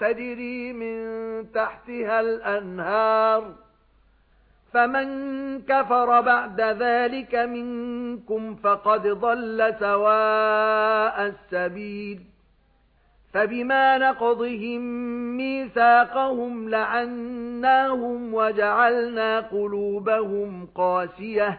تَجْرِي مِن تَحْتِهَا الْأَنْهَارُ فَمَن كَفَرَ بَعْدَ ذَلِكَ مِنكُمْ فَقَدْ ضَلَّ سَوَاءَ السَّبِيلِ فَبِمَا نَقْضِهِمْ مِيثَاقَهُمْ لَعَنَّاهُمْ وَجَعَلْنَا قُلُوبَهُمْ قَاسِيَةً